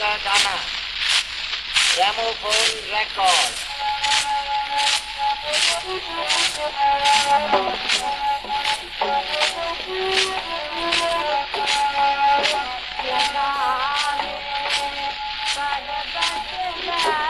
Bandana, Gramophone Record. Yeah.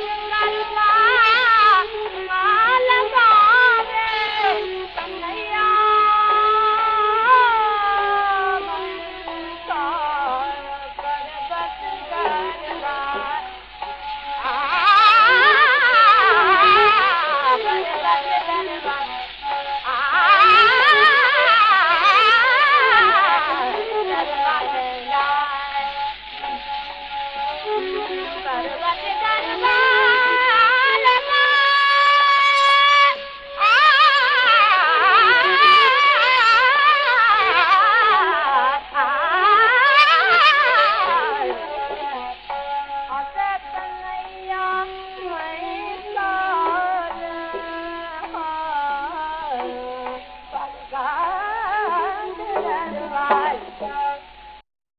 Vaticano.